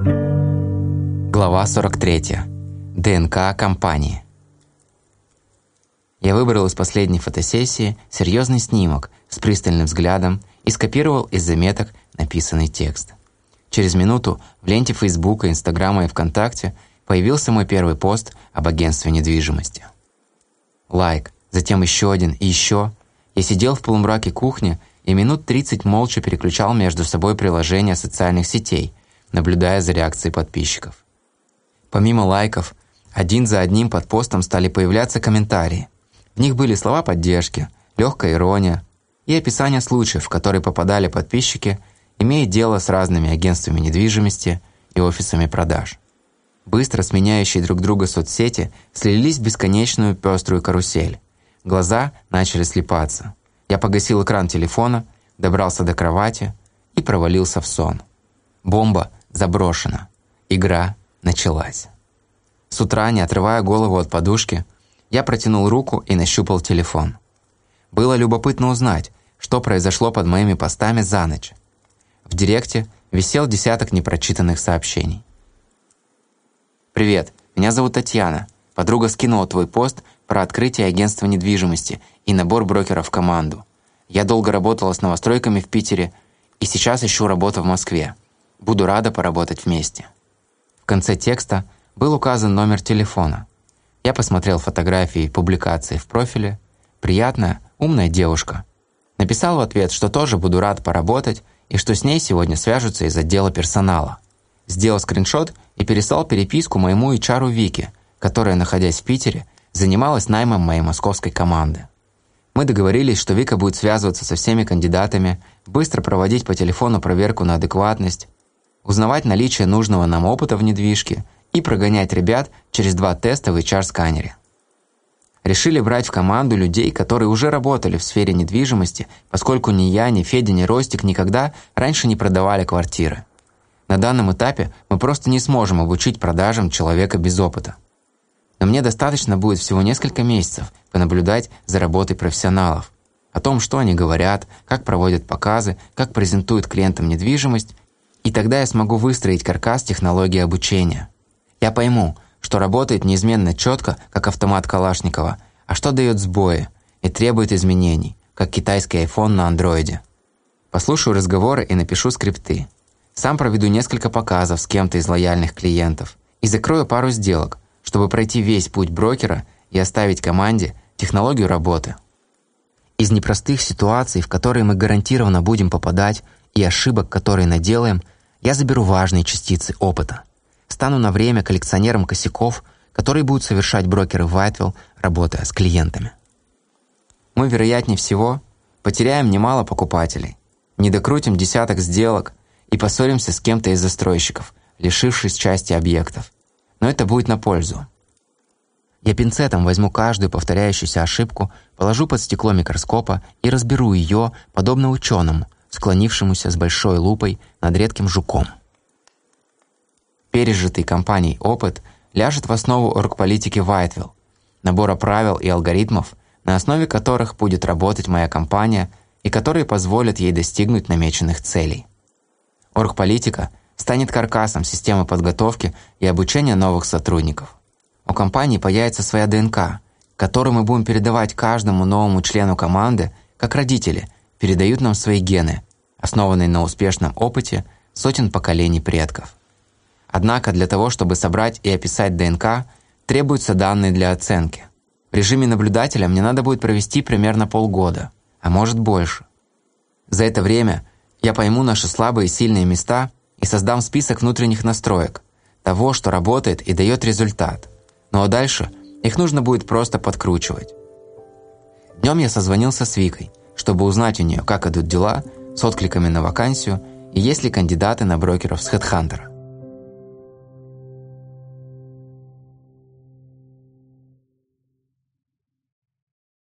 Глава 43. ДНК компании. Я выбрал из последней фотосессии серьезный снимок с пристальным взглядом и скопировал из заметок написанный текст. Через минуту в ленте Фейсбука, Инстаграма и ВКонтакте появился мой первый пост об агентстве недвижимости. Лайк, затем еще один и еще. Я сидел в полумраке кухни и минут 30 молча переключал между собой приложения социальных сетей, наблюдая за реакцией подписчиков. Помимо лайков, один за одним под постом стали появляться комментарии. В них были слова поддержки, легкая ирония и описание случаев, в которые попадали подписчики, имея дело с разными агентствами недвижимости и офисами продаж. Быстро сменяющие друг друга соцсети слились в бесконечную пеструю карусель. Глаза начали слепаться. Я погасил экран телефона, добрался до кровати и провалился в сон. Бомба заброшена. Игра началась. С утра, не отрывая голову от подушки, я протянул руку и нащупал телефон. Было любопытно узнать, что произошло под моими постами за ночь. В директе висел десяток непрочитанных сообщений. «Привет, меня зовут Татьяна. Подруга скинула твой пост про открытие агентства недвижимости и набор брокеров в команду. Я долго работала с новостройками в Питере и сейчас ищу работу в Москве. Буду рада поработать вместе». В конце текста был указан номер телефона. Я посмотрел фотографии и публикации в профиле. Приятная, умная девушка. Написал в ответ, что тоже буду рад поработать и что с ней сегодня свяжутся из отдела персонала. Сделал скриншот и переслал переписку моему HR Вике, которая, находясь в Питере, занималась наймом моей московской команды. Мы договорились, что Вика будет связываться со всеми кандидатами, быстро проводить по телефону проверку на адекватность, узнавать наличие нужного нам опыта в недвижке и прогонять ребят через два теста в HR-сканере. Решили брать в команду людей, которые уже работали в сфере недвижимости, поскольку ни я, ни Федя, ни Ростик никогда раньше не продавали квартиры. На данном этапе мы просто не сможем обучить продажам человека без опыта. Но мне достаточно будет всего несколько месяцев понаблюдать за работой профессионалов, о том, что они говорят, как проводят показы, как презентуют клиентам недвижимость, и тогда я смогу выстроить каркас технологии обучения. Я пойму, что работает неизменно четко, как автомат Калашникова, а что дает сбои и требует изменений, как китайский iPhone на андроиде. Послушаю разговоры и напишу скрипты. Сам проведу несколько показов с кем-то из лояльных клиентов и закрою пару сделок, чтобы пройти весь путь брокера и оставить команде технологию работы. Из непростых ситуаций, в которые мы гарантированно будем попадать, и ошибок, которые наделаем, я заберу важные частицы опыта стану на время коллекционером косяков, которые будут совершать брокеры Whitewell, работая с клиентами. Мы, вероятнее всего, потеряем немало покупателей, не докрутим десяток сделок и поссоримся с кем-то из застройщиков, лишившись части объектов. Но это будет на пользу. Я пинцетом возьму каждую повторяющуюся ошибку, положу под стекло микроскопа и разберу ее, подобно ученому, склонившемуся с большой лупой над редким жуком. Пережитый компанией опыт ляжет в основу оргполитики Вайтвилл, набора правил и алгоритмов, на основе которых будет работать моя компания и которые позволят ей достигнуть намеченных целей. Оргполитика станет каркасом системы подготовки и обучения новых сотрудников. У компании появится своя ДНК, которую мы будем передавать каждому новому члену команды, как родители передают нам свои гены, основанные на успешном опыте сотен поколений предков. Однако для того, чтобы собрать и описать ДНК, требуются данные для оценки. В режиме наблюдателя мне надо будет провести примерно полгода, а может больше. За это время я пойму наши слабые и сильные места и создам список внутренних настроек, того, что работает и дает результат. Ну а дальше их нужно будет просто подкручивать. Днем я созвонился с Викой, чтобы узнать у нее, как идут дела с откликами на вакансию и есть ли кандидаты на брокеров с HeadHunter.